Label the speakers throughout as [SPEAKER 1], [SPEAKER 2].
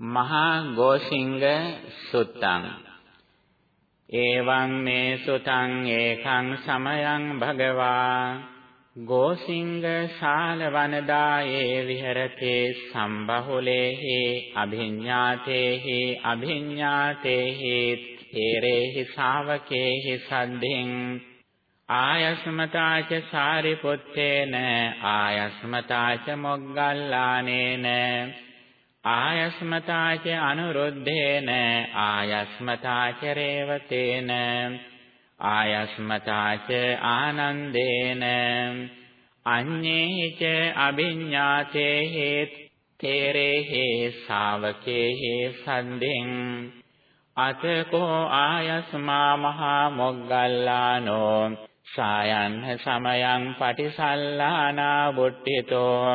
[SPEAKER 1] මහා ගෝසිංග සුත්තං. එවං මේ සුතං ඒකං සමයං භගවා. ගෝසිංග ශාල වනදායේ විහෙරතේ සම්බහුලේහි අභිඤ්ඤාතේහි අභිඤ්ඤාතේහි තේරේහි ශාවකේහි සද්ධින්. ආයස්මතාච සාරිපුත්තේන ආයස්මතාච මොග්ගල්ලානේන. ආයස්මතාච අනුරුද්ධේන ආයස්මතාච රේවතේන ආයස්මතාච ආනන්දේන අඤ්ඤේච අභිඤ්ඤාතේ හේත් තේරේහි ශාවකේහි සන්ධින්. අතකෝ ආයස්මා මහා මොග්ගල්ලානෝ සායන් සමයං පටිසල්ලානා බුද්ධිතෝ.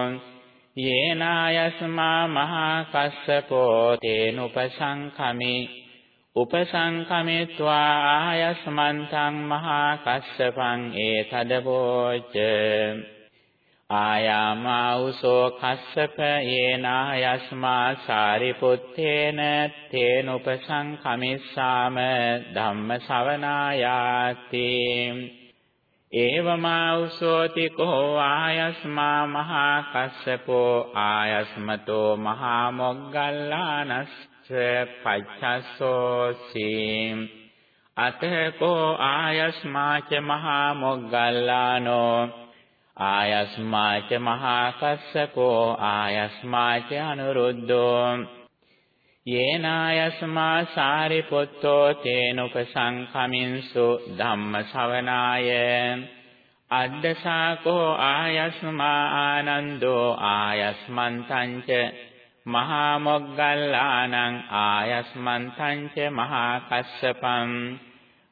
[SPEAKER 1] යේනායස්මා මහා කස්සපෝ තේනුපසංඛමි උපසංඛමිත්වා ආයස්මන්තං මහා කස්සපං ඒතදවෝච ආයාමෞසෝ කස්සප යේනායස්මා සාරිපුත්තේන තේනුපසංඛමිස්සාම ධම්ම ශවනායාති ඒවමාඋසෝති කෝ ආයස්මා මහා කස්සපෝ ආයස්මතෝ මහා මොග්ගල්ලානස්ස පච්චස්සෝසි අතකෝ ආයස්මාච මහා මොග්ගල්ලානෝ ආයස්මාච මහා කස්සපෝ ආයස්මාච අනුරුද්ධෝ යේනායස්මා සාරිපුත්තෝ තේනුපසංඛමින්සු ධම්ම ශවනාය අද්දසාකෝ ආයස්මා ආනන්දෝ ආයස්මන්තංච මහා මොග්ගල්ලානං ආයස්මන්තංච මහා කස්සපං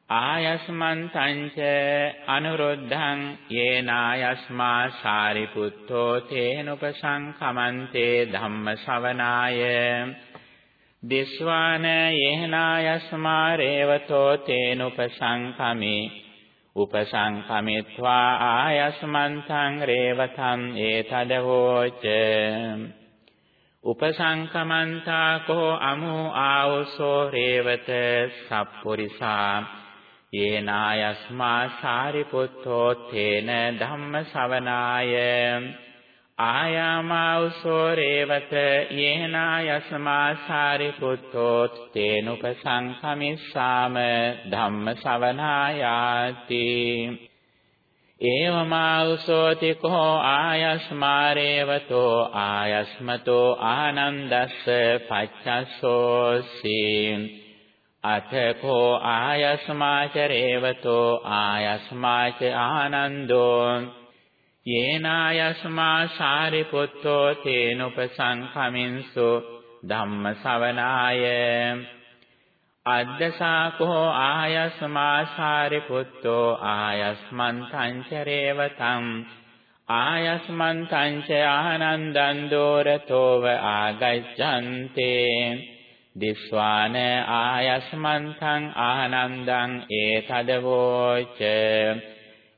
[SPEAKER 1] ආයස්මන්තංච අනුරුද්ධං යේනායස්මා සාරිපුත්තෝ තේනුපසංඛමන්තේ ධම්ම ශවනාය දිස්වාන යේනායස්මා රේවතෝ තේනුපසංඛමි උපසංඛමිත්වා ආයස්මන්තං රේවතං ඒතදවෝච. උපසංකමන්තා කෝ අමු ආවසෝ රේවත සප්පුරිසා. යේනායස්මා සාරිපුත්තෝ තේන ධම්ම ශවනාය ආයාමෞසෝ රේවත යේනායස්මා සාරිපුත්තෝ තේනුපසංඛමිස්සාම ධම්ම ශවනායාති ඒවමාඋසෝති කෝ ආයස්මා රේවතෝ ආයස්මතෝ ආනන්දස්ස පච්චස්සෝසි අතකෝ ආයස්මාච රේවතෝ ආයස්මාච ආනන්දෝ. යේනායස්මා සාරිපුත්තෝ තේනුපසංඛමින්සු ධම්ම ශවනාය අද්දසාකෝ ආයස්මා සාරිපුත්තෝ ආයස්මන්තං චරේවතං ආයස්මන්තං ච ආනන්දං දෝරතෝව ආගච්ඡන්තේ දිස්වාන ආයස්මන්තං ආනන්දං ඒතදවෝච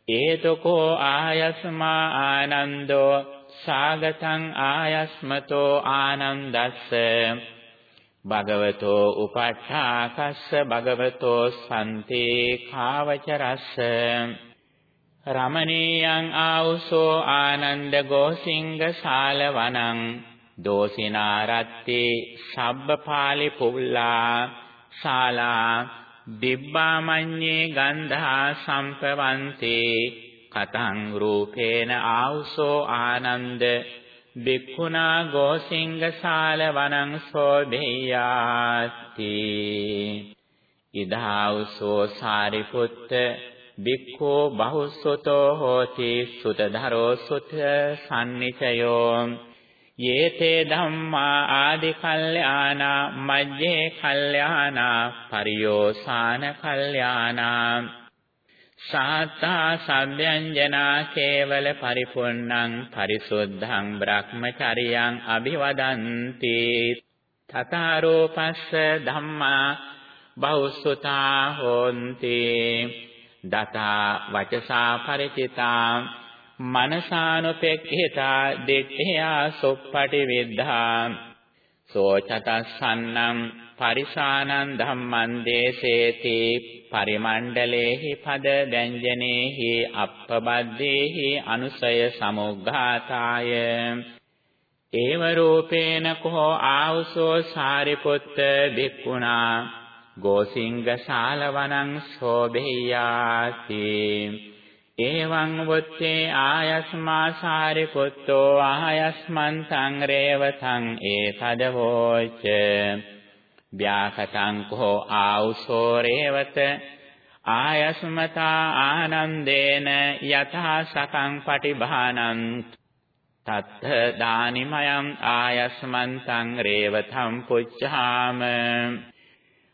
[SPEAKER 1] ඒතකෝ ආයස්මා ආනන්දෝ සාගතං ආයස්මතෝ ආනන්දස්ස භගවතෝ උපට්ඨාකස්ස භගවතෝ සම්ති කාවචරස්ස රමණීයං ආවුසෝ ආනන්ද ගෝසිංග ශාලවනං දෝසිනාරත්ති සබ්බපාලි පුල්ලා ශාලා දිබ්බාමඤ්ඤේ ගන්ධා සම්පවන්තේ කතං රූපේන ආවුසෝ ආනන්ද බික්ඛුනා ගෝසිංග ශාල වනං සෝභේයාති. ඉදාවුසෝ සාරිපුත්ත බික්ඛෝ බහුසුතෝ හෝති සුතධරෝ සුත සම්නිචයෝ යේතේ ධම්මා ආදි කල්යාණා මජ්ජේ කල්යාණා පරියෝසాన කල්යාණා සාත්තා සම්යංජනා කේවල පරිපුන්නං පරිසුද්ධං බ්‍රහ්මචරියං අභිවදන්ති තතරෝපස්ස ධම්මා බෞසුතා හොන්ති දතා වචසා පරිචිතා මනසානුපෙක්ඛිතා දිට්ඨියා සුප්පටි විද්ධා සෝචතස්සන්නම් පරිසානං ධම්මං දේසේති පරිමණ්ඩලේහි පද දැඤ්ජනේහි අප්පබද්දේහි අනුසය සමුග්ඝාතාය. ඒව රූපේන කෝ ආවසෝ සාරිපුත්ත බික්ඛුනා ගෝසිංග ශාලවනං සෝභෙය්‍යාති එවං වොත්තේ ආයස්මා සාරිපුත්තෝ ආයස්මන් සංරේවතං ඒතදවෝච ව්‍යාකතං කෝ ආවසෝ රේවත. ආයස්මතා ආනන්දේන යථා සකං පටිභානං. තත්ථ දානිමයං ආයස්මන්තං රේවතං පුච්ඡාම.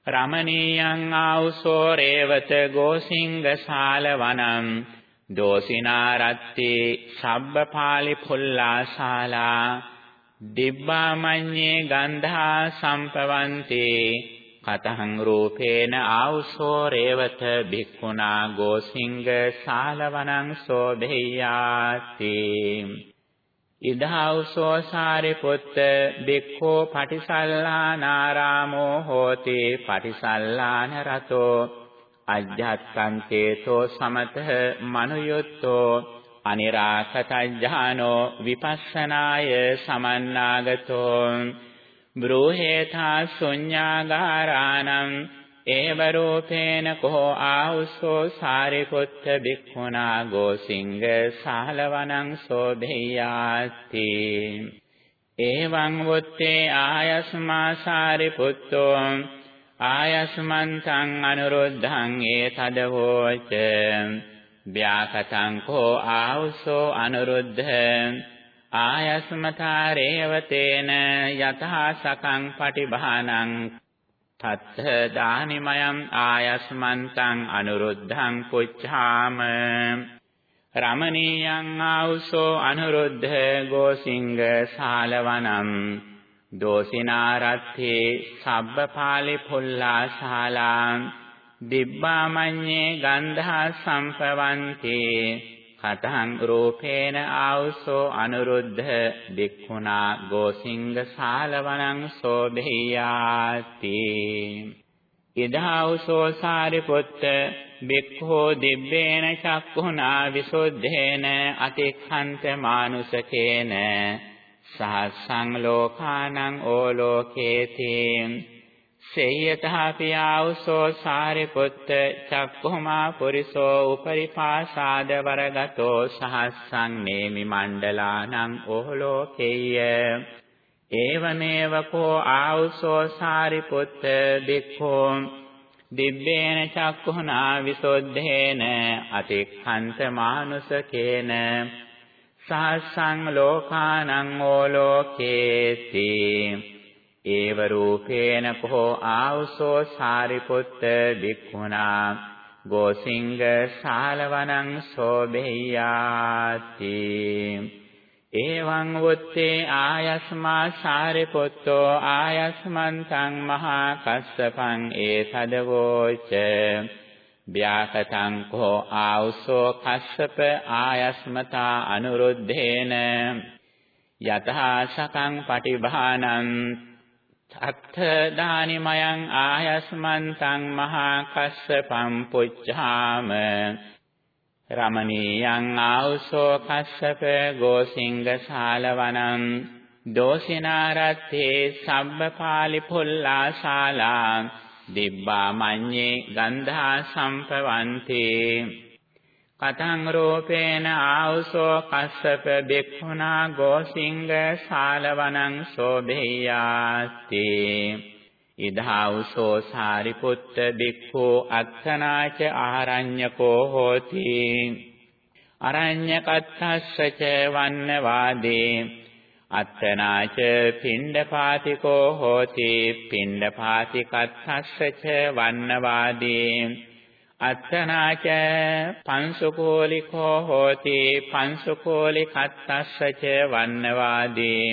[SPEAKER 1] රමණීයං ආවුසෝ රේවත ගෝසිංග ශාලවනං. දෝසිනාරත්ති සබ්බපාලි පුල්ලාශාලා දිබ්බාමඤ්ඤේ ගන්ධා සම්පවන්ති කතහං රූපේන ආවුසෝ රේවත භික්ඛුනා ගෝසිංග ශාලවනං සෝභෙය්‍යාති ඉදහවසෝ සාරිපුත්ත බික්ඛෝ පටිසල්ලානාරාමෝ හෝති පටිසල්ලාන රතෝ අජ්ජත්කන්තේතෝ සමතහ මනුයුත්තෝ අනිරාකතඥානෝ විපස්සනාය සමන්නාගතෝ බ්‍රෝහේතා ශුඤ්ඤාගාරාණං ඒව රූපේන කෝ ආහුසෝ සාරිපුත්ත බික්ඛුනා ගෝසිංග සහලවනං සෝභෙය්‍යාති එවං වොත්තේ ආයස්මා සාරිපුත්තෝ ආයස්මන්තං අනුරුද්ධං ඒතදවෝච ව්‍යාකතං කෝ ආහුසෝ අනුරුද්ධ. ආයස්මතා රේවතේන යතහා සකං පටිභානං. තත්ථ දානිමයං ආයස්මන්තං අනුරුද්ධං පුච්ඡාම. රමණීයං ආවුසෝ අනුරුද්ධ ගෝසිංග ශාලවනම් දෝසිනාරත්තේ සබ්බපාලි පුල්ලා ශාලා දිබ්බාමඤ්ඤේ ගන්ධා සම්පවන්තේ කතං රූපේන ආවුසෝ අනුරුද්ධ බික්ඛුනා ගෝසිංග සාලවනං සෝභෙය්‍යාති ඉදාවුසෝ සාරිපුත්ත බික්ඛෝ දිබ්බේන චක්ඛුනා විසුද්ධේන අතික්ඛන්ත මානුසකේන සහස්සං ලෝකානං ඕලෝකේති සේයතහපි ආවුසෝ සාරිපුත්ත චක්ඛුමා පුරිසෝ උපරිපාසාද වරගතෝ සහස්සං නේමි මණ්ඩලානං ඕලෝකේය. ඒවමේව කෝ ආවුසෝ සාරිපුත්ත බික්ඛෝ දිබ්බේන චක්ඛුනා විසොද්ධේන අතික්ඛන්ත මානුසකේන. සහස්සං ලෝකානං ඕලෝකේති. ඒව රූපේන කෝ ආවසෝ සාරිපුත්ත බික්ඛුනා ගෝසිංග ශාලවනං සෝභෙය්‍යාති. එවං වුත්තේ ආයස්මා සාරිපුත්තෝ ආයස්මන්තං මහා කස්සපං. ඒතදවෝච ව්‍යාකතං කෝ ආවසෝ කස්සප ආයස්මතා අනුරුද්ධේන යතහා සකං පටිභානං අත්ථ දානිමයං ආයස්මන්තං මහා කස්සපං පුච්ඡාම රමණීයං ආවුසෝ කස්සප ගෝසිංග ශාලවනං දෝසිනාරත්තේ සබ්බපාලි පුල්ලා ශාලා දිබ්බා මඤ්ඤේ ගන්ධා සම්පවන්තේ කතං රූපේන ආවසෝ කස්සප බික්ඛුනා ගෝසිංග ශාලවනං සෝභෙය්‍යාති ඉදාවසෝ සාරිපුත්ත බික්ඛු අත්තනාච ආරඤ්‍යකෝ හෝති අරඤ්‍යකත්තස්ස ච වන්නවාදී අත්තනාච පිණ්ඩපාතිකෝ හෝති පිණ්ඩපාතිකත්තස්ස ච වන්නවාදී. අත්තනාච පංසුකෝලිකෝ හෝති පංසුකෝලි කත්තස්සච වන්නවාදී.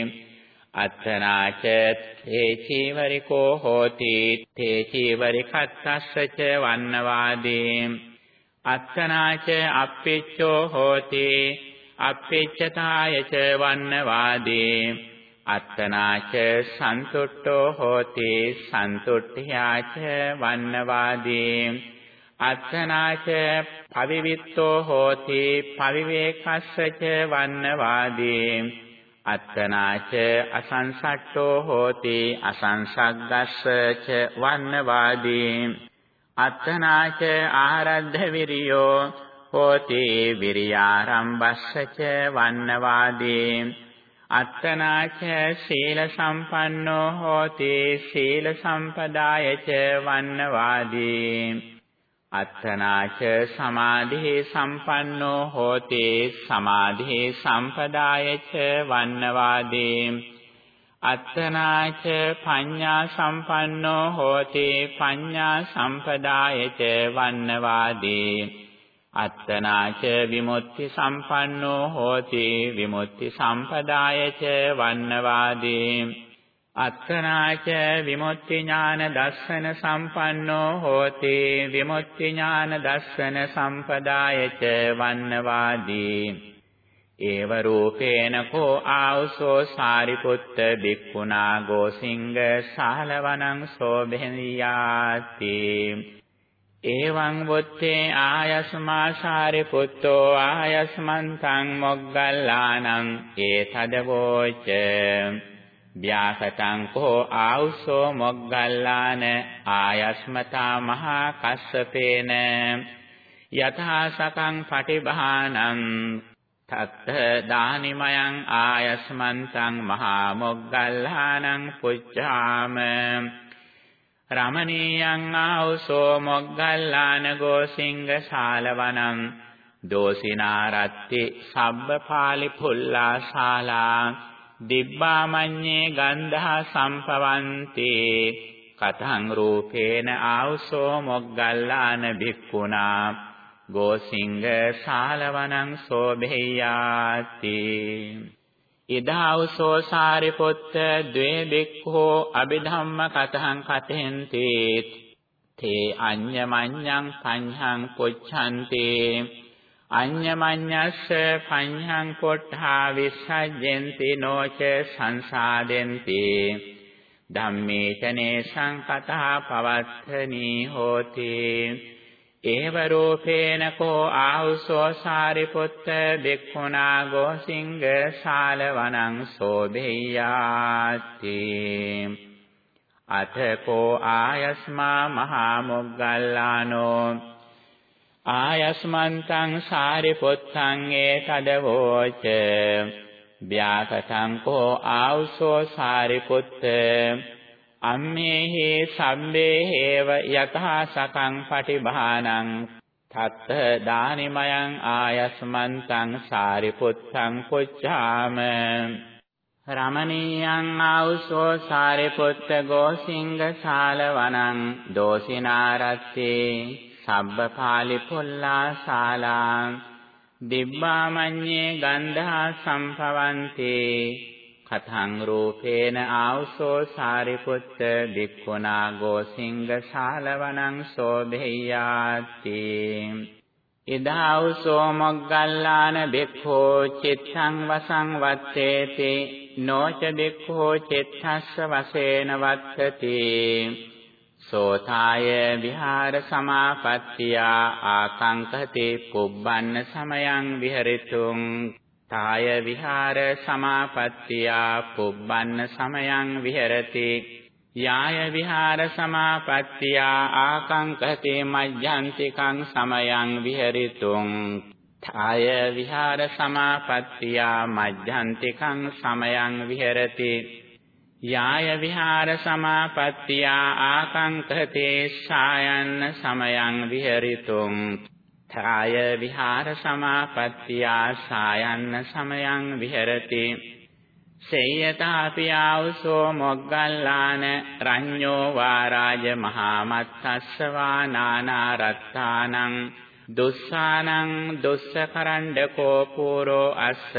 [SPEAKER 1] අත්තනාච තේ චීවරිකෝ හෝති තේ චීවරි කත්තස්සච වන්නවාදී. අත්තනාච අප්පිච්චෝ හෝති අප්පිච්චතායච වන්නවාදී. අත්තනාච සන්තුට්ඨෝ හෝති සන්තුට්ඨ්‍යාච වන්නවාදී. අත්තනාච පවිවිත්තෝ හෝති පවිවේකස්සච වන්නවාදී. අත්තනාච අසංසට්ඨෝ හෝති අසංසග්ගස්සච වන්නවාදී. අත්තනාච ආරද්ධ විරියෝ හෝති විරියාරම්භස්සච වන්නවාදී. අත්තනාච සීල සම්පන්නෝ හෝති සීල සම්පදායච වන්නවාදී. අත්තනාච සමාධි සම්පන්නෝ හෝති සමාධි සම්පදායච වන්නවාදී. අත්තනාච පඤ්ඤා සම්පන්නෝ හෝති පඤ්ඤා සම්පදායච වන්නවාදී. අත්තනාච විමුක්ති සම්පන්නෝ හෝති විමුක්ති සම්පදායච වන්නවාදී. අත්තනාච විමුක්ති ඥාන දස්සන සම්පන්නෝ හෝති විමුක්ති ඥාන දස්සන සම්පදායච වන්නවාදී. ඒව රූපේන කෝ ආවසෝ සාරිපුත්ත බික්ඛුනා ගෝසිංග සහලවනං සෝභෙනියාති එවං වොත්තේ ආයස්මා සාරිපුත්තෝ ආයස්මන්තං මොග්ගල්ලානං ඒතදවෝච ව්‍යාසතං කෝ ආවුසෝ මොග්ගල්ලාන ආයස්මතා මහා කස්සපේන යථා සකං පටිභානං තත්ත දානිමයං ආයස්මන්තං මහා මොග්ගල්ලානං පුච්ඡාම රමණීයං ආවුසෝ මොග්ගල්ලාන ගෝසිංග ශාලවනං දෝසිනාරත්ති සබ්බපාලි පුල්ලා ශාලා දිබ්බාමඤ්ඤේ ගන්ධා සම්පවන්ති කතං රූපේන ආවසෝ මොග්ගල්ලාන භික්ඛුනා ගෝසිංග ශාලවනං සෝභෙය්‍යාති ඉදාවසෝ සාරිපුත්ත ද්වේ බික්ඛෝ අභිධම්ම කතං කතෙන්ති. තේ අඤ්ඤමඤ්ඤං පඤ්ඤං පුච්ඡන්ති. අඤ්ඤමඤ්ඤස්ස පඤ්ඤං පොට්ඨා විස්සජ්ජෙන්ති නොච සංසාදෙන්ති. ධම්මේචනේ සංකතः පවත්තනී හෝති. ඒව රූපේන කෝ ආහුසෝ සාරිපුත්ත බික්ඛුනා ගෝසිංග ශාලවනං සෝභෙය්‍යාති අතකෝ ආයස්මා මහා මොග්ගල්ලානෝ ආයස්මන්තං සාරිපුත්තං ඒතදවෝච. ව්‍යාකතං කෝ ආවුසෝ සාරිපුත්ත. අම්මේහි සම්බේහේව යතහා සකං පටිභානං තත්ත දානිමයං ආයස්මන්තං සාරිපුත්තං පුච්ඡාම. රමණීයං ආවුසෝ සාරිපුත්ත ගෝසිංග ශාලවනං දෝසිනාරත්තේ සබ්බපාලි පුල්ලා ශාලා දිබ්බාමඤ්ඤේ ගන්ධා සම්භවන්තේ කතං රූපේන ආවසෝ සාරිපුත්ත බික්ඛුනා ගෝසිංග ශාලවනං සෝභෙය්‍යාති ඉදාවසෝ මොග්ගල්ලාන බික්ඛෝ චිත්තං වසං වත්තේති. නොච බික්ඛෝ චිත්තස්ස වසේන වත්තති. සෝතාය විහාර සමාපත්තියා ආකංකති පුබ්බන්න සමයං විහෙරිතුං. තාය විහාර සමාපත්තියා පුබ්බන්න සමයං විහෙරති. යාය විහාර සමාපත්තියා ආකංකති මජ්ජන්තිකං සමයං විහෙරිතුං. තාය විහාර සමාපත්තියා මජ්ජන්තිකං සමයං විහෙරති. යාය විහාර සමාපත්තියා ආකංකතේ සායන්න සමයං විහෙරිතුං. ථාය විහාර සමාපත්තියා සායන්න සමයං විහෙරති. සේයතාපි ආවසෝ මොග්ගල්ලාන රඤ්ඤෝ වාරාජ මහාමත්තස්ස වා නානාරත්තානං දුස්සානං දුස්සකරණ්ඩකෝ පූරෝ අස්ස.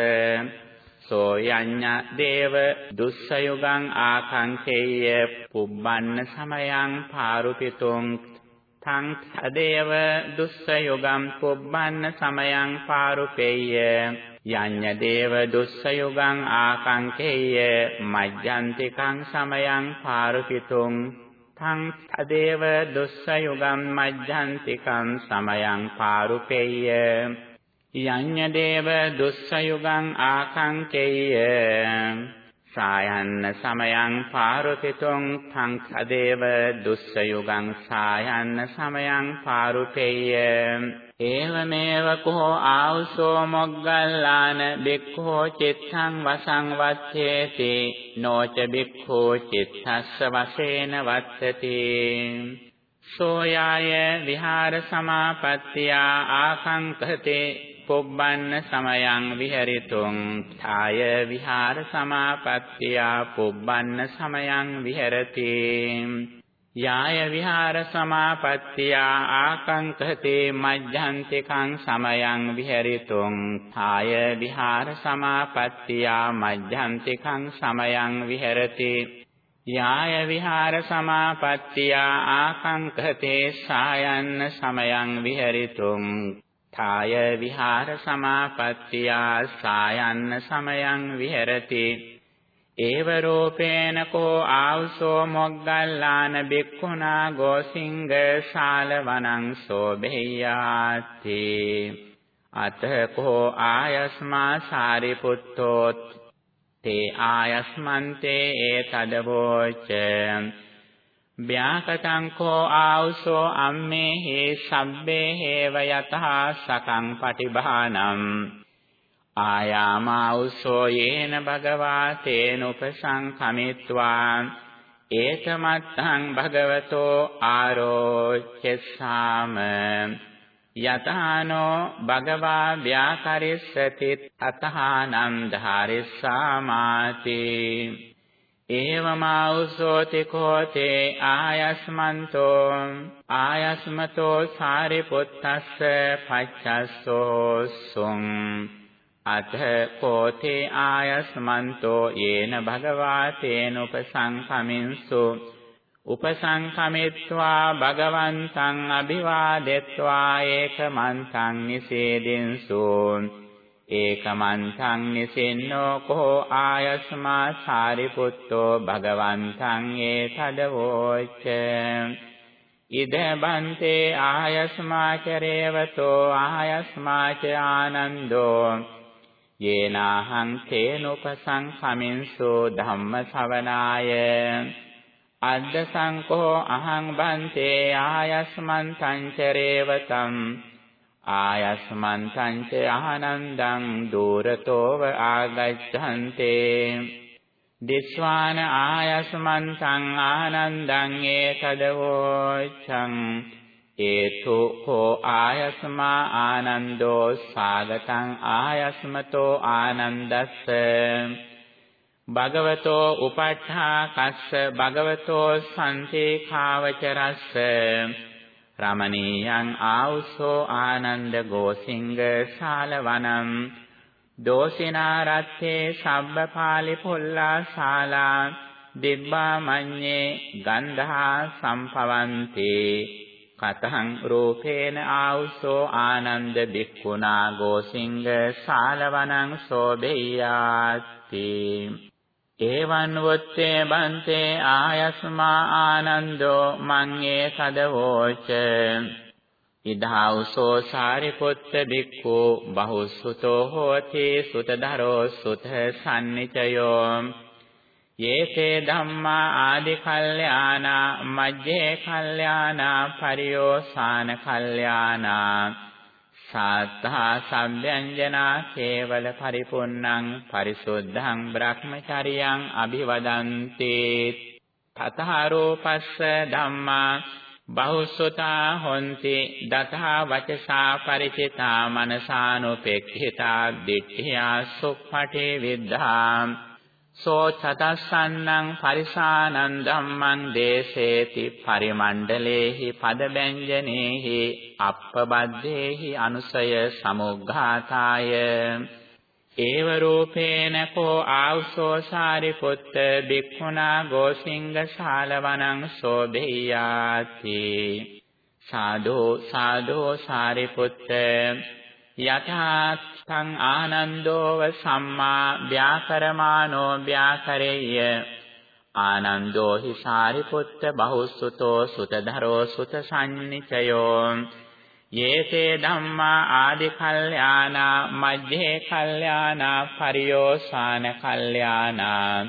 [SPEAKER 1] සෝ යඤ්ඤ දේව දුස්සයුගං ආකංකේය. පුබ්බන්න සමයං පාරුපිතුං තං තදේව දුස්සයුගං පුබ්බන්න සමයං පාරුපේය. යඤ්ඤ දේව දුස්සයුගං ආකංකේය. මජ්ජන්තිකං සමයං පාරුකිතුං තං තදේව දුස්සයුගං මජ්ජන්තිකං සමයං පාරුපෙය්‍ය යඤ්ඤ දේව දුස්සයුගං ආකංකේය. සායන්න සමයං පාරුකිතුං තං තදේව දුස්සයුගං සායන්න සමයං පාරුපෙය්‍ය। ඒවමේව කෝ ආවුසෝ මොග්ගල්ලාන බික්ඛෝ චිත්තං වසං වච්ඡේති। නොච බික්ඛෝ චිත්තස්ස වශේන වත්තති। සෝයාය විහාර සමාපත්තියා ආකංකතේ පුබ්බන්න සමයං විහෙරිතුං ථාය විහාර සමාපත්තියා පුබ්බන්න සමයං විහෙරති. යාය විහාර සමාපත්තියා ආකංකතේ මජ්ජන්තිකං සමයං විහෙරිතුං ථාය විහාර සමාපත්තියා මජ්ජන්තිකං සමයං විහෙරති. යාය විහාර සමාපත්තියා ආකංකතේ සායන්න සමයං විහෙරිතුං ථාය විහාර සමාපත්තියා සායන්න සමයං විහෙරති. ඒව රූපේන කෝ ආවසෝ මොග්ගල්ලාන බික්ඛුනා ගෝසිංග ශාලවනං සෝබෙය්‍යාති අත කෝ ආයස්මා සාරිපුත්තෝ තේ ආයස්මන්තේ ඒතදවෝච ව්‍යාකතං කෝ ආවසෝ අම්මේ හේ සබ්බේ හේව යතහා සකං පටිභානම් ආයාමා උස්සෝ යේන භගවා තේනුපසංඛමිත්වා ඒතමත්තං භගවතෝ ආරෝච්චසාම. යතහානෝ භගවා ව්‍යාකරිස්සති අතහානං ධාරිස්සාමාති. ඒවමාඋසෝති කෝතේ ආයස්මන්තෝ ආයස්මතෝ සාරිපුත්තස්ස පච්චස්සෝ සුං අත කෝතේ ආයස්මන්තෝ යේන භගවා තේන උපසංඛමින්සු උපසංඛමිත්වා භගවන්තං අභිවාදෙත්වා ඒකමන්තං නිසේදින්සු ඒකමන්තං නිසින්නෝ කෝ ආයස්මා සාරිපුත්තෝ භගවන්තං ඒතදවෝච ඉද බන්තේ ආයස්මා චරේවතෝ ආයස්මා ච ආනන්දෝ. යේනාහං තේනුපසංඛමින්සු ධම්ම ශවනාය අද්ද සංකෝ අහං බන්තේ ආයස්මන් සංචරේවතම් ආයස්මන් සංච ආනන්දං දූරතෝව ආගච්ඡන්තේ. දිස්වාන ආයස්මන් සං ආනන්දං ඒතදවෝච්ඡං. ඒතු හෝ ආයස්මා ආනන්දෝ සාගතං ආයස්මතෝ ආනන්දස්ස. භගවතෝ උපට්ඨා කස්ස භගවතෝ සම්තේඛාවචරස්ස රමණීයං ආවුසෝ ආනන්ද ගෝසිංග ශාලවනම් දෝසිනා රත්තේ සබ්බපාලි පුල්ලා ශාලා දිබ්බා මඤ්ඤේ ගන්ධා සම්පවන්තේ කතං රූපේන ආවුසෝ ආනන්ද බික්ඛුනා ගෝසිංග ශාලවනං සෝබෙය්‍යාති එවං වොත්තේ බන්තේ ආයස්මා ආනන්දෝ මං ඒ සදවෝච. ඉදහවුසෝ සාරිපුත්ත බික්ඛු බහුසුතෝ හෝති සුතදරෝ සුත සම්නිචයෝ යේතේ ධම්මා ආදි කල්යාණා මජ්ජේ කල්යාණා පරියෝසాన කල්යාණා. සාත්තා සම්බ්‍යංජනා කේවල පරිපුන්නං පරිසුද්ධං බ්‍රහ්මචරියං අභිවදන්ති. තතහරෝපස්ස ධම්මා බහුසුතා හොන්ති දතා වචසා ಪರಿචිතා මනසානුපෙක්ඛිතා දිට්ඨියා සුප්පටි විද්ධා. සෝ චතස්සන්නං පරිසානන් ධම්මං දේසේති පරිමණ්ඩලේහි පදබෙන්ජනේහි අප්පබද්දේහි අනුසය සමුග්ඝාතාය. ඒව රූපේන කෝ ආවසෝ සාරිපුත්ත බික්ඛුනා ගෝසිංග ශාලවනං සෝබෙය්‍යාති සාදෝ සාදෝ සාරිපුත්ත යථාස්තං ආනන්දෝව සම්මා ව්‍යාකරමානෝ ව්‍යාකරෙය්‍ය. ආනන්දෝ හි සාරිපුත්ත බහුසුතෝ සුතධරෝ සුතසන්නිචයෝ. යේසේ ධම්මා ආදි කල්යාණා මජ්ජේ කල්යාණා පරියෝසాన කල්යාණා.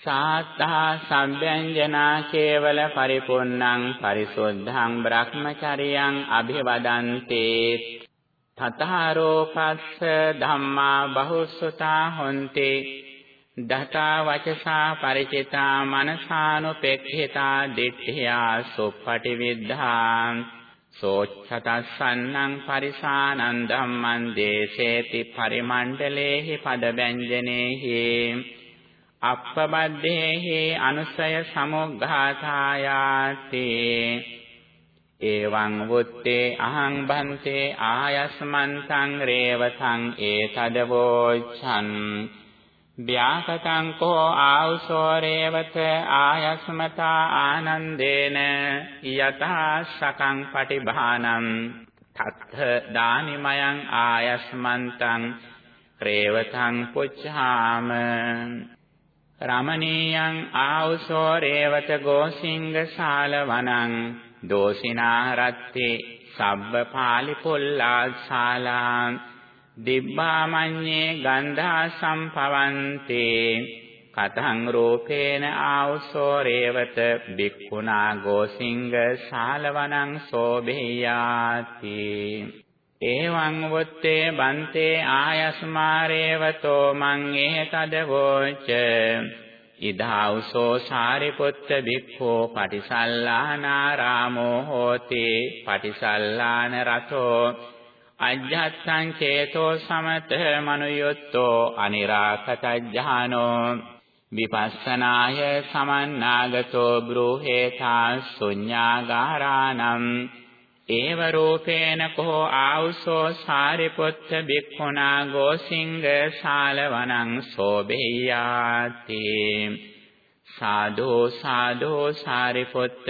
[SPEAKER 1] සාත්තා සම්බ්‍යංජනා කේවල පරිපූර්ණං පරිසුද්ධං බ්‍රහ්මචරියං අභිවදන්තේ. තතාරෝපස්ස ධම්මා බහුසුතා හොන්තේ. දතා වචසා ಪರಿචිතා මනසානුපෙක්ඛිතා දිට්ඨියා සුප්පටි විද්ධාං සෝච්ඡතස්සන්නං පරිසානං ධම්මං දේශේති පරිමණ්ඩලේහි පදව්‍යංජනේහි අප්පබද්දේහි අනුසය සමුග්ඝාතායාති එවං වුත්තේ අහං බන්තේ ආයස්මන්තං රේවතං ඒතදවෝච්ඡන් ව්‍යාකතං කෝ ආවුසෝ රේවත ආයස්මතා ආනන්දේන යතහා සකං පටිභානං තත්ථ දානිමයං ආයස්මන්තං රේවතං පුච්ඡාම රමණීයං ආවුසෝ රේවත ගෝසිංග ශාල වනං දෝසිනා රත්තේ සබ්බ පාලි පොල්ලා ශාලා දිබ්බාමඤ්ඤේ ගන්ධා සම්පවන්තේ කතං රූපේන ආවුසෝ රේවත බික්ඛුනා ගෝසිංග ශාලවනං සෝභේයාති එවං වොත්තේ බන්තේ ආයස්මාරේවතෝ මං ඒතදවෝච ඉදාවුසෝ සාරිපුත්ත බික්ඛෝ පටිසල්ලානාරාමෝ හෝති පටිසල්ලාන රතෝ අජ්ජත්තං චේතෝ සමත මනුයොත්තෝ අනිරාකතඥානෝ විපස්සනාය සමන්නාගතෝ බ්‍රූහේතා ශුඤ්ඤාගාරාණං ඒව රූපේන කෝ ආවුසෝ සාරිපුත්ත බික්ඛුනා ගෝසිංග ශාලවනං සෝබෙය්‍යාති සාදෝ සාදෝ සාරිපුත්ත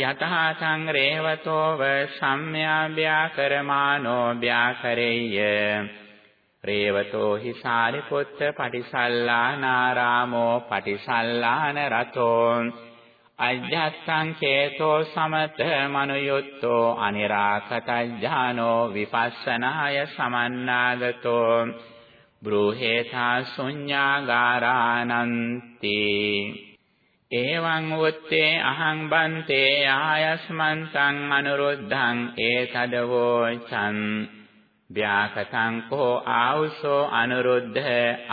[SPEAKER 1] යතහා සංරේවතෝව සම්ම්‍යා ව්‍යාකරමානෝ ව්‍යාකරෙය්‍ය රේවතෝ හි සාරිපුත්ත පටිසල්ලානාරාමෝ පටිසල්ලාන රතෝ අජ්ජත්තං චේතෝ සමත මනුයුත්තෝ අනිරාකතඥානෝ විපස්සනාය සමන්නාගතෝ. බ්‍රූහේතා ශුඤ්ඤාගාරානන්ති එවං උත්තේ අහං බන්තේ ආයස්මන්තං අනුරුද්ධං ඒතදවෝචං ව්‍යාකතං කෝ ආවුසෝ අනුරුද්ධ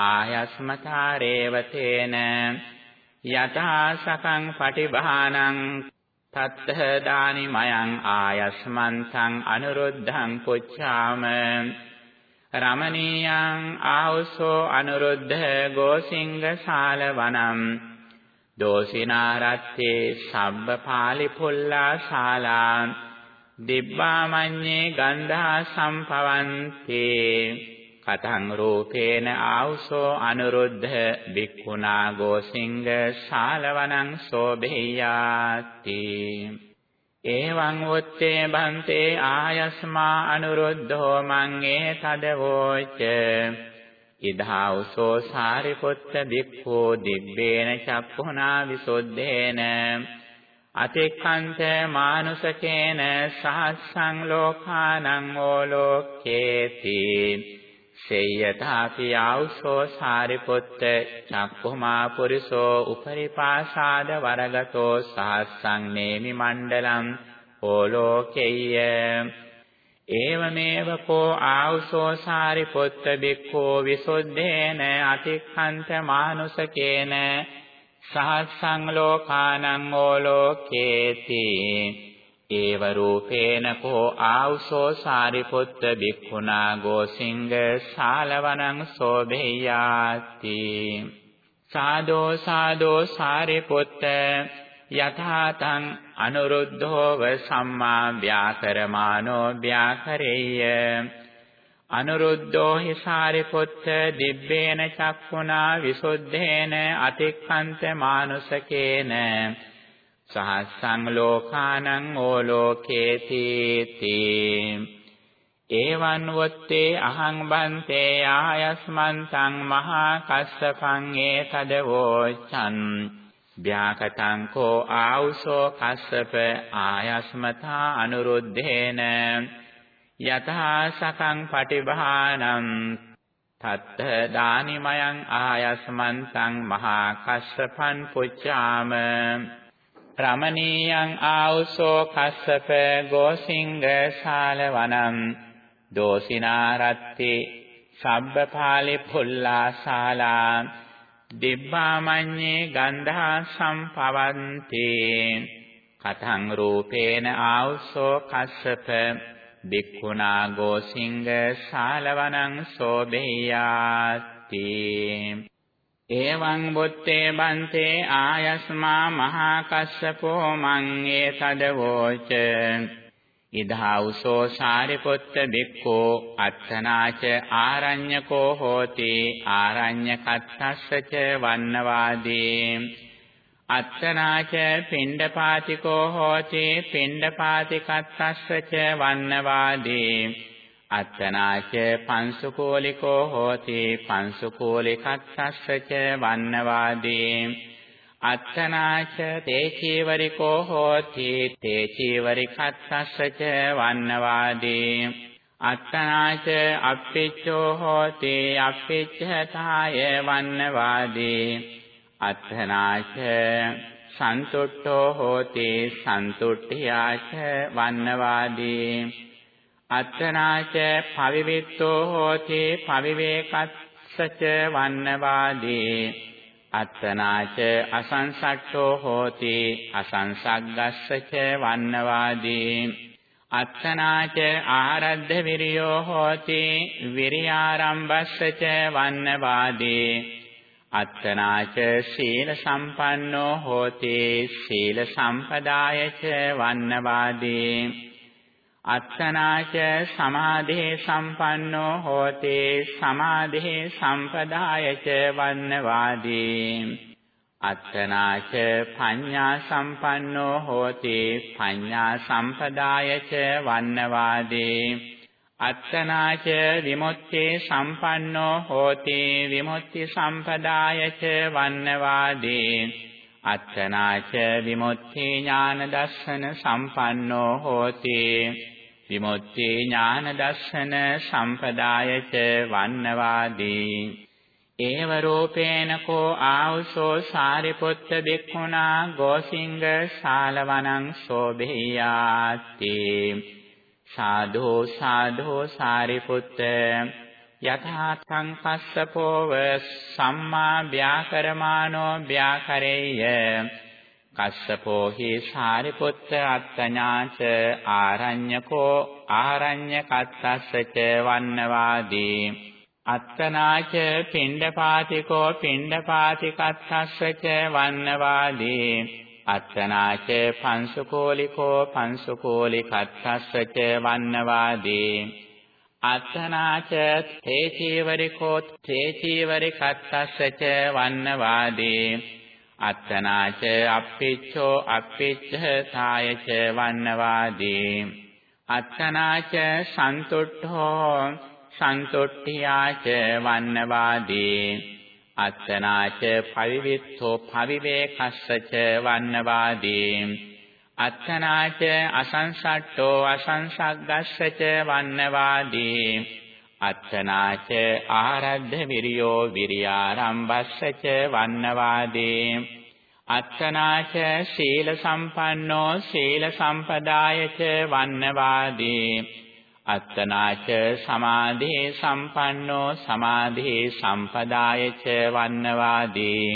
[SPEAKER 1] ආයස්මතාරේවතේන යතා සකං පටිභානං තත්ත දානිමයං ආයස්මන්තං අනුරුද්ධං පුච්ඡාම. රමණීයං ආවුසෝ අනුරුද්ධ ගෝසිංග ශාල වනම් දෝසිනාරත්තේ සබ්බ පාලි පුල්ලා ශාලා දිබ්බාමඤ්ඤේ ගන්ධා සම්පවන්තේ කතං රූපේන ආවුසෝ අනුරුද්ධ බික්ඛුනා ගෝසිංග ශාලවනං සෝභෙය්‍යාති එවං උත්තේ බන්තේ ආයස්මා අනුරුද්ධෝ මං ඒතදවෝච ඉදාවුසෝ සාරිපුත්ත බික්ඛෝ දිබ්බේන චක්ඛුනා විසුද්ධේන අතික්ඛන්ත මානුසකේන සහස්සං ලෝකානං ඕලෝකේති සේයතාපි ආවුසෝ සාරිපුත්ත චක්ඛුමා පුරිසෝ උපරිපාසාද වරගතෝ සහස්සං නේමි මණ්ඩලං ඕලෝකෙය්‍ය ඒවමේව කෝ ආවුසෝ සාරිපුත්ත බික්ඛෝ විසුද්ධේන අතික්ඛන්ත මානුසකේන සහස්සං ලෝකානං ඕලෝකේති ඒව රූපේන කෝ ආවුසෝ සාරිපුත්ත බික්ඛුනා ගෝසිංග ශාලවනං සෝභෙයාති සාදෝ සාදෝ සාරිපුත්ත යථාතං අනුරුද්ධෝව සම්මා ව්‍යාකරමානෝ ව්‍යාකරෙය්‍ය අනුරුද්ධෝ හි සාරිපුත්ත දිබ්බේන චක්ඛුනා විසුද්ධේන අතික්ඛන්ත මානුසකේන. සහස්සං ලෝකානං ඕලෝකේති තී. ඒවං වොත්තේ අහං බන්තේ ආයස්මන්තං මහා කස්සපං ඒතදවෝචන් ව්‍යාකටං කෝ ආවුසෝ කස්සප ආයස්මතා අනුරුද්ධේන යතහා සකං පටිභානං තත්ත දානිමයං ආයස්මන්තං මහා කස්සපං පුච්චාම රමණීයං ආවුසෝ කස්සප ගෝසිංග ශාලවනං දෝසිනාරත්ති සබ්බපාලි පුල්ලා ශාලා දිබ්බාමඤ්ඤේ ගන්ධා සම්පවන්ති කතං රූපේන ආවුසෝ කස්සප. බික්ඛුනා ගෝසිංග ශාලවනං සෝබෙය්‍යාති එවං බුත්තේ බන්තේ ආයස්මා මහා කස්සපෝ මං ඒතදවෝච ඉදහවුසෝ සාරිපුත්ත බික්ඛෝ අත්තනාච ආරඤ්‍යකෝ හෝති ආරඤ්‍යකත්තස්සච වන්නවාදී අත්තනාච පිණ්ඩපාතිකෝ හෝති පිණ්ඩපාතිකත්තස්සච වන්නවාදී අත්තනාච පංසුකෝලිකෝ හෝති පංසුකෝලිකත්තස්සච වන්නවාදී අත්තනාච තේචීවරිකෝ හෝති තේචීවරිකත්තස්සච වන්නවාදී අත්තනාච අප්පිච්චෝ හෝති අප්පිච්ඡතාය වන්නවාදී අත්තනාච සන්තුට්ඨෝ හෝති සන්තුට්ඨියාච වන්නවාදී අත්තනාච පවිවිත්තෝ හෝති පවිවේකස්සච වන්නවාදී අත්තනාච අසංසට්ඨෝ හෝති අසංසග්ගස්සච වන්නවාදී අත්තනාච ආරද්ධ විරියෝ හෝති විරියාරම්භස්සච වන්නවාදී අත්තනාච සීල සම්පන්නෝ හෝති සීල සම්පදායච වන්නවාදී අත්තනාච සමාධේ සම්පන්නෝ හෝති සමාධේ සම්පදායච වන්නවාදී. අත්තනාච පඤ්ඤා සම්පන්නෝ හෝති පඤ්ඤා සම්පදායච වන්නවාදී. අත්තනාච විමුක්තේ සම්පන්නෝ හෝති විමුක්ති සම්පදායච වන්නවාදී. අත්තනාච විමුක්ති ඥාන දස්සන සම්පන්නෝ හෝති විමුක්ති ඥාන දර්ශන සම්පදායච වන්නවාදී. ඒව රූපේන කෝ ආවසෝ සාරිපුත්ත බික්ඛුනා ගෝසිංග ශාලවනං සෝභෙයාති. සාධෝ සාධෝ සාරිපුත්ත යථාත්ථං කස්සපෝව සම්මා ව්‍යාකරමානෝ ව්‍යාකරේය. කස්සපෝ හි සාරිපුත්ත අත්තඤාච ආරඤ්‍යකෝ ආරඤ්‍යකත්තස්සච වන්නවාදී. අත්තනාච පිණ්ඩපාතිකෝ පිණ්ඩපාතිකත්තස්සච වන්නවාදී. අත්තනාච පංසුකෝලිකෝ පංසුකෝලිකත්තස්සච වන්නවාදී. අත්තනාච තේචීවරිකෝ තේචීවරිකත්තස්සච වන්නවාදී. අත්තනාච අප්පිච්ඡෝ අප්පිච්ඡතායච වන්නවාදී. අත්තනාච සන්තුට්ඨෝ සන්තුට්ඨියාච වන්නවාදී. අත්තනාච පවිවිත්තෝ පවිවේකස්සච වන්නවාදී. අත්තනාච අසංසට්ඨෝ අසංසග්ගස්සච වන්නවාදී. අත්තනාච ආරද්ධ විරියෝ විරියාරම්භස්සච වන්නවාදී. අත්තනාච සීල සම්පන්නෝ සීල සම්පදායච වන්නවාදී. අත්තනාච සමාධේ සම්පන්නෝ සමාධේ සම්පදායච වන්නවාදී.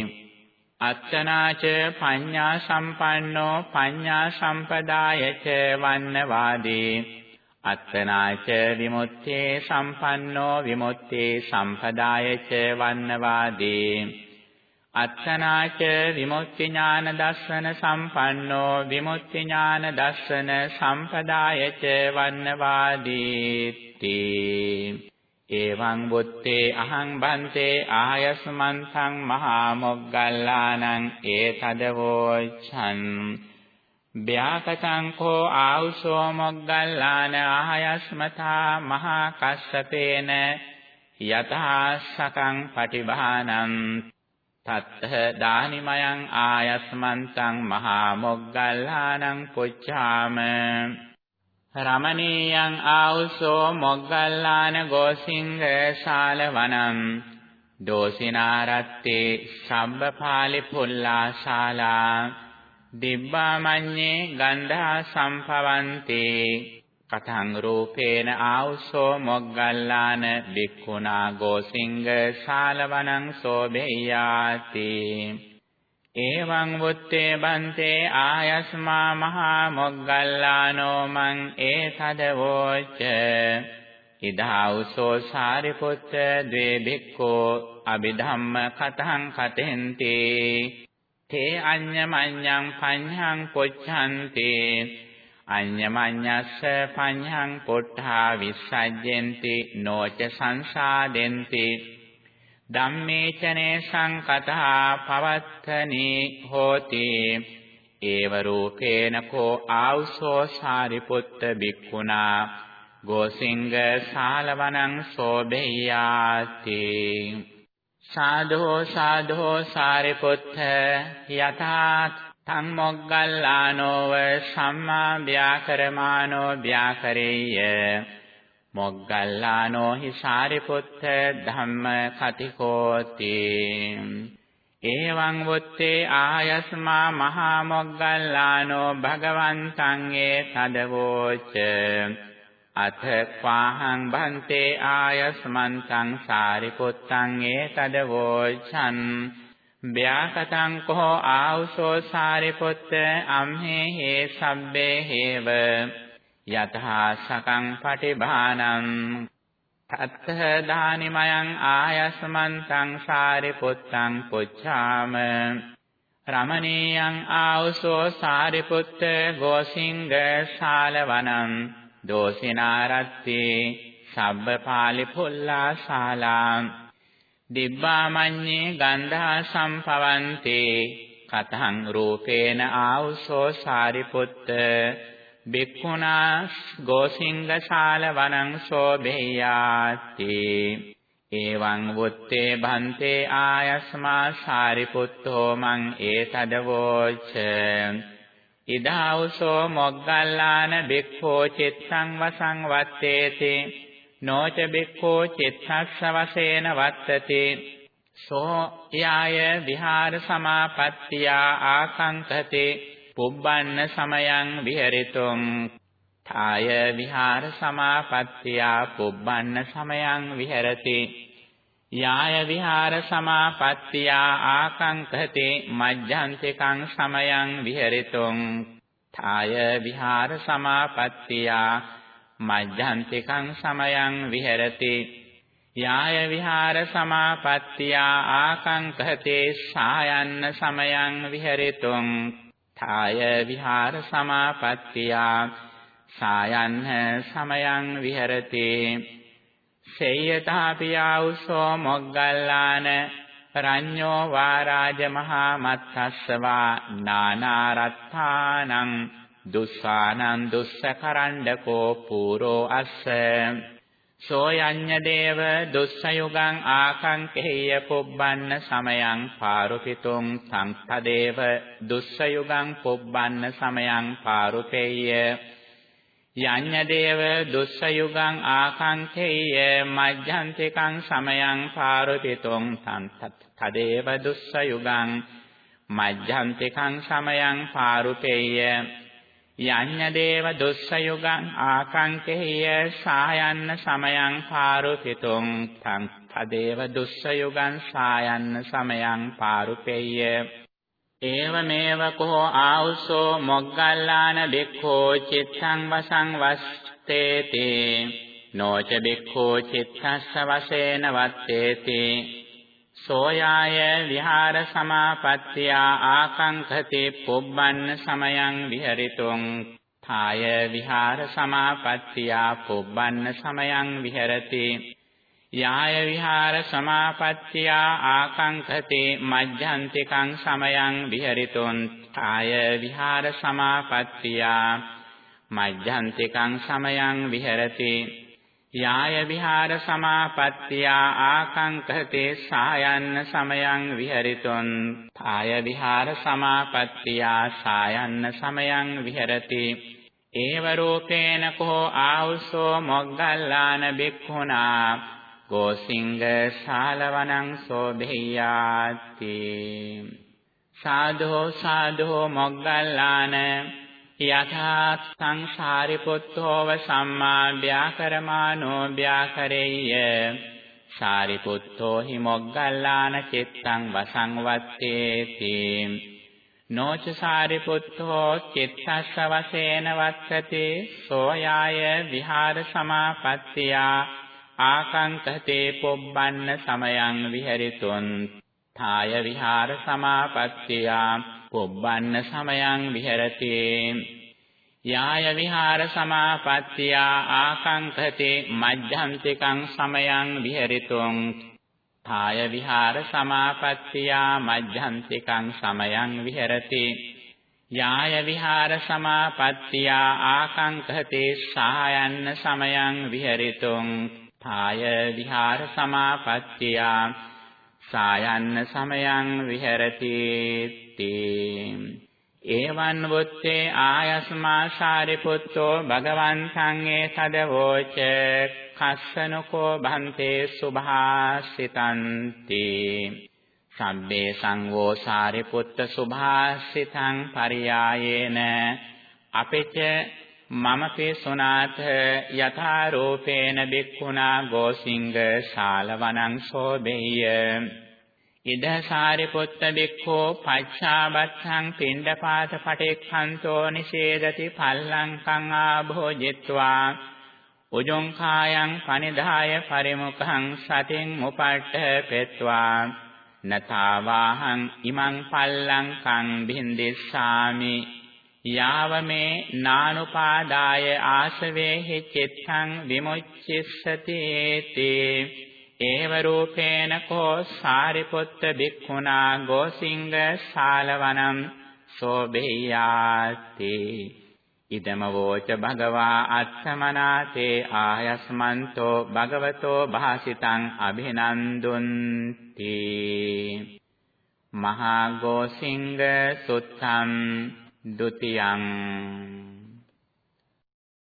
[SPEAKER 1] අත්තනාච පඤ්ඤා සම්පන්නෝ පඤ්ඤා සම්පදායච වන්නවාදී. අත්තනාච විමුක්තේ සම්පන්නෝ විමුක්තේ සම්පදායච වන්නවාදී. අත්තනාච විමුක්ති ඥාන දස්සන සම්පන්නෝ විමුක්ති ඥාන දස්සන සම්පදායච වන්නවාදීති. එවං බුත්තේ අහං බන්තේ ආයස්මන්තං මහා මොග්ගල්ලානං ඒතදවෝචන් ව්‍යාකතං කෝ ආවුසෝ මොග්ගල්ලාන ආයස්මතා මහා කස්සපේන යතහා සකං පටිභානං තත්ත දානිමයං ආයස්මන්තං මහා මොග්ගල්ලානං පුච්ඡාම රමණීයං ආවුසෝ මොග්ගල්ලාන ගෝසිංහ ශාලවනම් දෝසිනාරත්තේ සම්බපාලි පුල්ලා ශාලා දිබ්බාමඤ්ඤේ ගන්ධා සම්පවන්තේ කතං රූපේන ආවුසෝ මොග්ගල්ලාන බික්ඛුනා ගෝසිංහ ශාලවනං සෝබෙය්‍යාති එවං වුත්තේ බන්තේ ආයස්මා මහා මොග්ගල්ලානෝ මං ඒතදවෝච ඉදාවුසෝ සාරිපුත්ත ද්වේ භික්ඛෝ අභිධම්ම කතං කතෙන්ති. තේ අඤ්ඤමඤ්ඤං පඤ්ඤං පොච්ඡන්ති। අඤ්ඤමඤ්ඤස්ස පඤ්ඤං පොට්ඨා විස්සජ්ජෙන්ති නොච සංසාදෙන්ති। ධම්මේචනේ සංකතහා පවත්තනී හෝති। ඒව රූපේන කෝ ආවුසෝ සාරිපුත්ත බික්ඛුනා ගෝසිංග සාලවනං සෝබෙය්‍යාති සාධෝ සාධෝ සාරිපුත්ත යථා තං මොග්ගල්ලානෝව සම්මා ව්‍යාකරමානෝ ව්‍යාකරෙය්‍ය මොග්ගල්ලානෝ හි සාරිපුත්ත ධම්ම කතිකෝති. එවං වොත්තේ ආයස්මා මහා මොග්ගල්ලානෝ භගවන්තං ඒ තදවෝච. අත පාහං බන්තේ ආයස්මන්තං සාරිපුත්තං ඒ තදවෝචන් ව්‍යාකතං කෝ ආවුසෝ සාරිපුත්ත අම්හේ හේ සබ්බේ හේව යතහා සකං පටිභානං තත්ත දානිමයං ආයස්මන්තං සාරිපුත්තං පුච්ඡාම රමණීයං ආවසෝ සාරිපුත්ත ගෝසිංග ශාලවනං දෝසිනාරත්ති සබ්බපාලි පුල්ලා ශාලා දිබ්බාමඤ්ඤේ ගන්ධා සම්පවන්තේ කතං රූපේන ආවසෝ සාරිපුත්ත. බික්ඛුනා ගෝසිංගශාල වනං සෝභේයාති එවං වුත්තේ භන්තේ ආයස්මා සාරිපුත්තෝ මං ඒතදවෝච ඉදාවසෝ මොග්ගල්ලාන බික්ඛෝ චිත්තං වසං වත්තේති। නොච බික්ඛෝ චිත්තස්ස වශේන වත්තති। සෝ යාය විහාර සමාපත්තියා ආකංකතේ පුබ්බන්න සමයං විහෙරිතුං ථාය විහාර සමාපත්තියා පුබ්බන්න සමයං විහෙරති। යාය විහාර සමාපත්තියා ආකංකති මජ්ජන්තිකං සමයං විහෙරිතුං. ථාය විහාර සමාපත්තියා මජ්ජන්තිකං සමයං විහෙරති. යාය විහාර සමාපත්තියා ආකංකතේ සායන්න සමයං විහෙරිතුං. ථාය විහාර සමාපත්තියා සායන්න සමයං විහෙරති. සේයතාපියාඋසෝ මොග්ගල්ලාන රඤ්ඤෝ වාරාජ මහා මත්තස්සවා නානාරත්ථානං දුස්සානං දුස්සකරණ්ඩකෝ පූරෝ අස්ස. සෝයඤ්ඤ දේව දුස්සයුගං ආකංකේය පුබ්බන්න සමයං පාරුපිතුං සංතදේව දුස්සයුගං පුබ්බන්න සමයං පාරුපේය යඤ්ඤ දේව දුස්සයුගං ආකංකේය මජ්ජන්තිකං සමයං පාරුපිතුං සංතදේව දුස්සයුගං මජ්ජන්තිකං සමයං පාරුපේය යඤ්ඤ දේව දුස්සයුගං ආකංකේය සායන්න සමයං පාරුපිතුං තං තදේව දුස්සයුගං සායන්න සමයං පාරුපෙය්‍ය ඒවමේව කෝ ආවුසෝ මොග්ගල්ලාන බික්ඛෝ චිත්තං වසං වස්තේති නොච බික්ඛෝ චිත්තස්ස වශේන වත්තේති සෝයාය විහාර සමාපත්තියා ආකංකති පුබ්බන්න සමයං විහෙරිතුං ථාය විහාර සමාපත්තියා පුබ්බන්න සමයං විහෙරති යාය විහාර සමාපත්තියා ආකංකති මජ්ජන්තිකං සමයං විහෙරිතුං ආය විහාර සමාපත්තියා මජ්ජන්තිකං සමයං විහෙරති යාය විහාර සමාපත්තියා ආකංකතේ සායන්න සමයං විහෙරිතුන් ආය විහාර සමාපත්තියා සායන්න සමයං විහෙරති ඒව රූපේන කෝ ආවුසෝ මොග්ගල්ලාන බික්ඛුනා ගෝසිංග ශාලවනං සෝභෙය්‍යාති සාධෝ සාධෝ මොග්ගල්ලාන යථා සංසාරිපුත්තෝව සම්මා ව්‍යාකරමානෝ ව්‍යාකරෙය්‍ය සාරිපුත්තෝ හි මොග්ගල්ලාන චිත්තං වසං වත්තේති නොච සාරිපුත්තෝ චිත්තස්ස වශයෙන් වත්තති සෝයාය විහාර සමාපත්තියා ආකංකතේ පොබ්බන්න සමයං විහෙරිතුන්. ථාය විහාර සමාපත්තියා පොබ්බන්න සමයං විහෙරති. යාය විහාර සමාපත්තියා ආකංකතේ මජ්ජන්තිකං සමයං විහෙරිතුං ථාය විහාර සමාපත්තියා මජ්ජන්තිකං සමයං විහෙරති. යාය විහාර සමාපත්තියා ආකංකතේ සායන්න සමයං විහෙරිතුං ථාය විහාර සමාපත්තියා. සායන්න සමයං විහෙරති තේ. ඒවං වුත්තේ ආයස්මා සාරිපුත්තෝ භගවන්තං ඒ තදවෝච කස්සනකෝ භන්තේ සුභාසිතන්ති. සම්බේ සංඝෝ සාරිපුත්ත සුභාසිතං පරියායේන. අපෙච මම පේසුනාත යථා රූපේන බික්ඛුනා ගෝසිංග ශාලවනං සෝබෙය්‍ය. ඉද සාරිපුත්ත බික්ඛෝ පච්චාබත්තං පිණ්ඩපාත පටික්ඛන්තෝ නිසේදති පල්ලංකං ආභෝජිත්වා. උජොං කායං පනිදාය පරිමුඛං සතින් මුපට්ඨ පෙත්වා. නතාවාහං ඉමං පල්ලංකං බින්දිස්සාමි. යාව මේ නානුපාදාය ආසවේහි චිත්තං විමුච්ඡිස්සති තේ ඒව රූපේන කෝ සාරිපුත්ත බික්ඛුනා ගෝසිංග ශාලවනම් සෝබෙය්‍යාති ඉදම වෝච භගවා අත්තමනාතේ ආයස්මන්තෝ භගවතෝ භාසිතං අභිනන්දුන්ති. මහා ගෝසිංග සුත්තම් ဒုတိယං